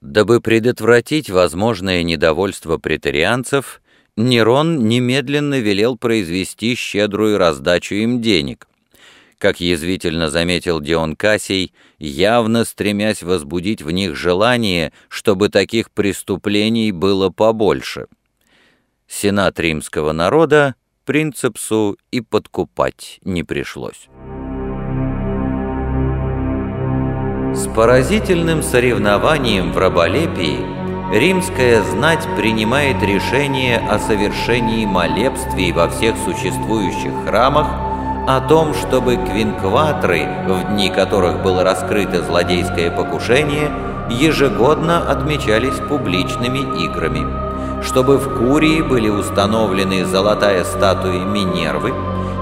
Дабы предотвратить возможное недовольство претарианцев, Нерон немедленно велел произвести щедрую раздачу им денег. Как язвительно заметил Дион Кассий, явно стремясь возбудить в них желание, чтобы таких преступлений было побольше. Сенат римского народа принцепсу и подкупать не пришлось. С поразительным соревнованием в раболепии римская знать принимает решение о совершении молебствий во всех существующих храмах, о том, чтобы квинкватры, в дни которых было раскрыто злодейское покушение, ежегодно отмечались публичными играми, чтобы в Курии были установлены золотая статуя Минервы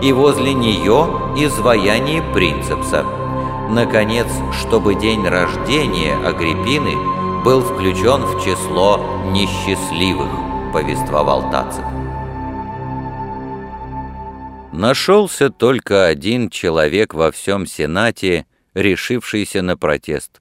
и возле нее изваяние принцепса – наконец, чтобы день рождения Агриппины был включен в число несчастливых, повествовал Тацит. Нашелся только один человек во всем Сенате, решившийся на протест.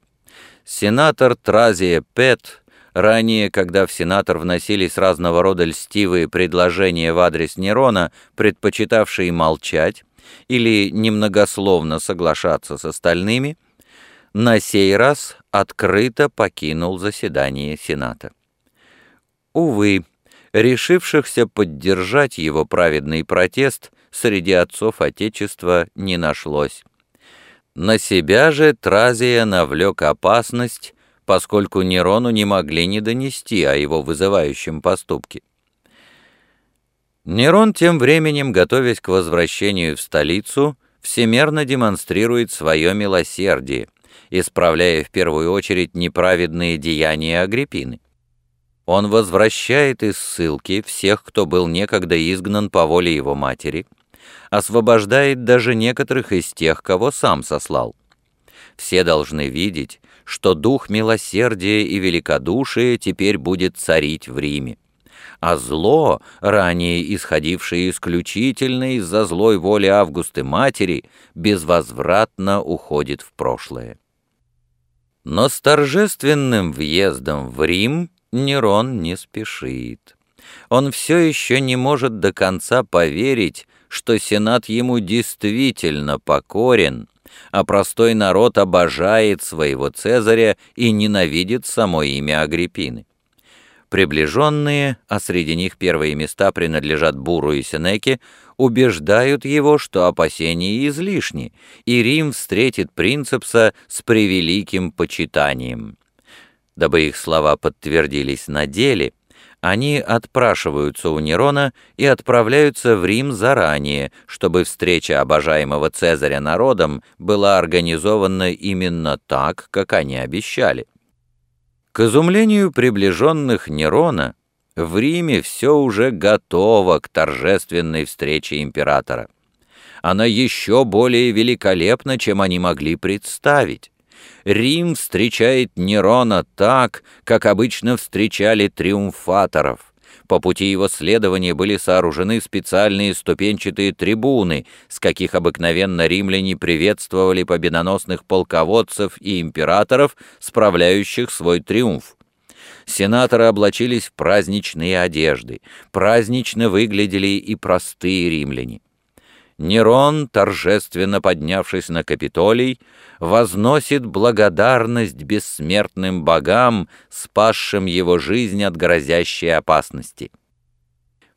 Сенатор Тразия Пет, ранее, когда в Сенатор вносились разного рода льстивые предложения в адрес Нерона, предпочитавший молчать, или немногословно соглашаться с остальными, на сей раз открыто покинул заседание Сената. Увы, решившихся поддержать его праведный протест среди отцов Отечества не нашлось. На себя же Тразия навлек опасность, поскольку Нерону не могли не донести о его вызывающем поступке. Нерон тем временем, готовясь к возвращению в столицу, всемерно демонстрирует свое милосердие, исправляя в первую очередь неправедные деяния Агриппины. Он возвращает из ссылки всех, кто был некогда изгнан по воле его матери, освобождает даже некоторых из тех, кого сам сослал. Все должны видеть, что дух милосердия и великодушия теперь будет царить в Риме а зло, ранее исходившее исключительно из-за злой воли Августы Матери, безвозвратно уходит в прошлое. Но с торжественным въездом в Рим Нерон не спешит. Он все еще не может до конца поверить, что Сенат ему действительно покорен, а простой народ обожает своего Цезаря и ненавидит само имя Агриппины. Приближенные, а среди них первые места принадлежат Буру и Сенеке, убеждают его, что опасения излишни, и Рим встретит принцепса с превеликим почитанием. Дабы их слова подтвердились на деле, они отпрашиваются у Нерона и отправляются в Рим заранее, чтобы встреча обожаемого Цезаря народом была организована именно так, как они обещали. К изумлению приближенных Нерона, в Риме все уже готово к торжественной встрече императора. Она еще более великолепна, чем они могли представить. Рим встречает Нерона так, как обычно встречали триумфаторов. По пути его следования были сооружены специальные ступенчатые трибуны, с каких обыкновенно римляне приветствовали победоносных полководцев и императоров, справляющих свой триумф. Сенаторы облачились в праздничные одежды, празднично выглядели и простые римляне. Нерон, торжественно поднявшись на Капитолий, возносит благодарность бессмертным богам, спасшим его жизнь от грозящей опасности.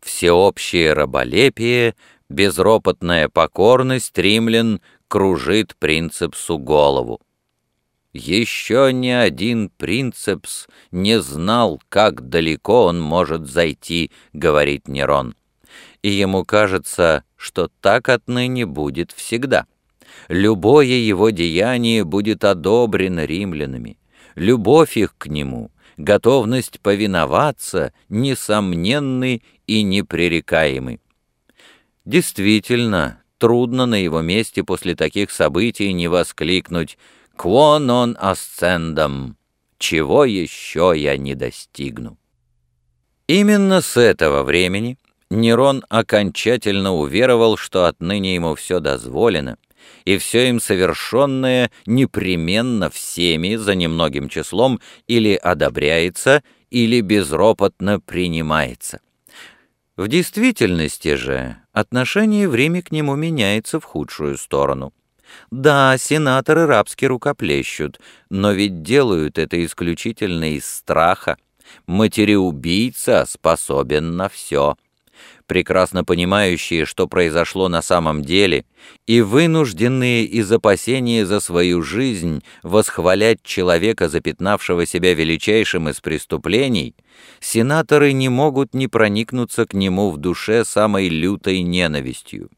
Всеобщее раболепие, безропотная покорность римлян кружит принцепсу голову. Еще ни один принцепс не знал, как далеко он может зайти, говорит Нерон и ему кажется, что так отныне будет всегда. Любое его деяние будет одобрено римлянами. Любовь их к нему, готовность повиноваться несомненны и непререкаемы. Действительно, трудно на его месте после таких событий не воскликнуть «Quo non ascendam» «Чего еще я не достигну?» Именно с этого времени Нерон окончательно уверовал, что отныне ему все дозволено, и все им совершенное непременно всеми за немногим числом или одобряется, или безропотно принимается. В действительности же отношение в Риме к нему меняется в худшую сторону. Да, сенаторы рабски рукоплещут, но ведь делают это исключительно из страха. Матереубийца способен на все прекрасно понимающие, что произошло на самом деле, и вынужденные из опасения за свою жизнь восхвалять человека, запятнавшего себя величайшим из преступлений, сенаторы не могут не проникнуться к нему в душе самой лютой ненавистью.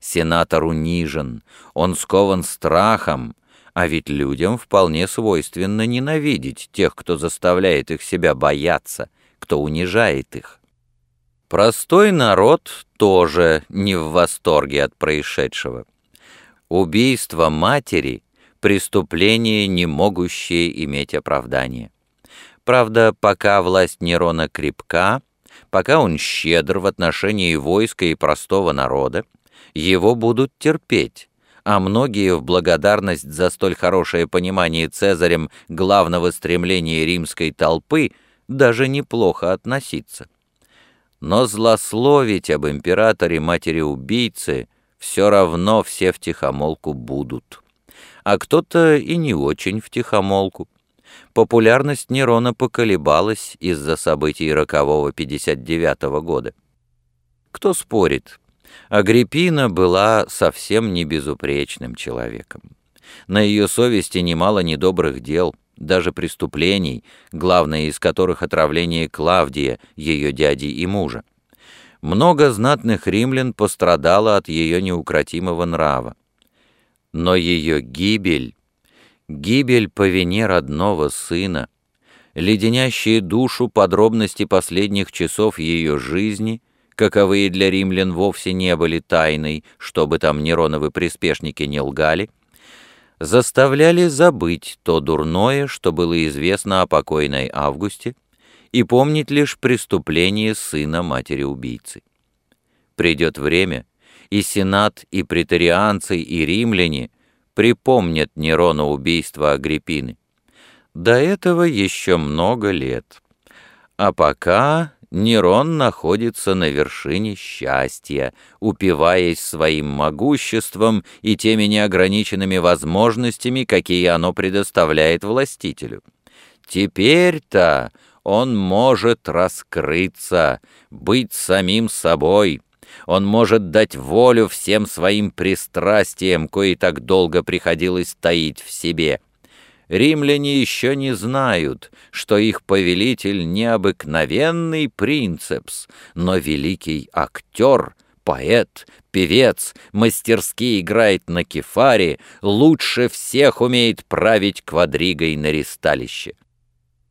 Сенатор унижен, он скован страхом, а ведь людям вполне свойственно ненавидеть тех, кто заставляет их себя бояться, кто унижает их. Простой народ тоже не в восторге от происшедшего. Убийство матери — преступление, не могущее иметь оправдания. Правда, пока власть Нерона крепка, пока он щедр в отношении войска и простого народа, его будут терпеть, а многие в благодарность за столь хорошее понимание Цезарем главного стремления римской толпы даже неплохо относиться но злословить об императоре матери-убийцы все равно все втихомолку будут. А кто-то и не очень втихомолку. Популярность Нерона поколебалась из-за событий рокового 59 -го года. Кто спорит? Агриппина была совсем не безупречным человеком. На ее совести немало недобрых дел — даже преступлений, главное из которых отравление Клавдия, ее дяди и мужа. Много знатных римлян пострадало от ее неукротимого нрава. Но ее гибель, гибель по вине родного сына, леденящие душу подробности последних часов ее жизни, каковые для римлян вовсе не были тайной, чтобы там Нероновы приспешники не лгали, заставляли забыть то дурное, что было известно о покойной Августе, и помнить лишь преступление сына матери-убийцы. Придет время, и Сенат, и претарианцы, и римляне припомнят Нерона убийство Агриппины. До этого еще много лет. А пока Нерон находится на вершине счастья, упиваясь своим могуществом и теми неограниченными возможностями, какие оно предоставляет властителю. Теперь-то он может раскрыться, быть самим собой. Он может дать волю всем своим пристрастиям, кои так долго приходилось таить в себе римляне еще не знают, что их повелитель необыкновенный принцепс, но великий актер, поэт, певец, мастерски играет на кефаре, лучше всех умеет править квадригой на ристалище.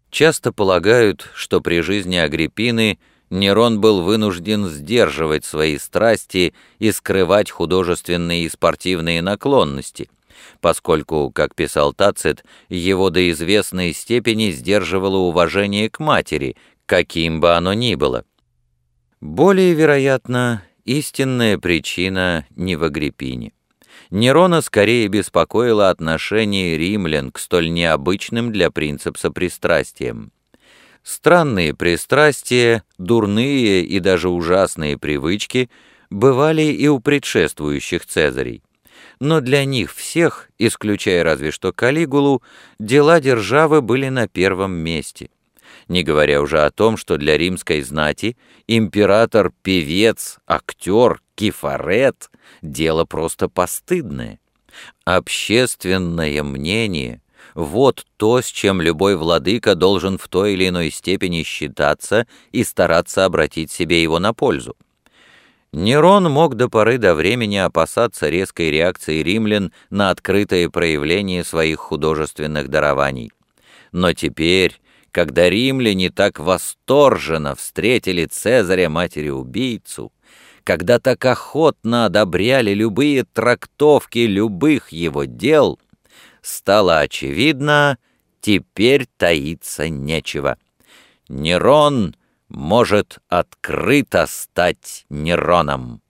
Часто полагают, что при жизни Агриппины Нерон был вынужден сдерживать свои страсти и скрывать художественные и спортивные наклонности – поскольку, как писал Тацит, его до известной степени сдерживало уважение к матери, каким бы оно ни было. Более вероятно, истинная причина не в Агриппине. Нерона скорее беспокоило отношение римлян к столь необычным для принципса пристрастиям. Странные пристрастия, дурные и даже ужасные привычки бывали и у предшествующих Цезарей но для них всех, исключая разве что Калигулу, дела державы были на первом месте. Не говоря уже о том, что для римской знати император, певец, актер, кефарет — дело просто постыдное. Общественное мнение — вот то, с чем любой владыка должен в той или иной степени считаться и стараться обратить себе его на пользу. Нерон мог до поры до времени опасаться резкой реакции римлян на открытое проявление своих художественных дарований. Но теперь, когда римляне так восторженно встретили Цезаря матери-убийцу, когда так охотно одобряли любые трактовки любых его дел, стало очевидно, теперь таиться нечего. Нерон — может открыто стать Нероном.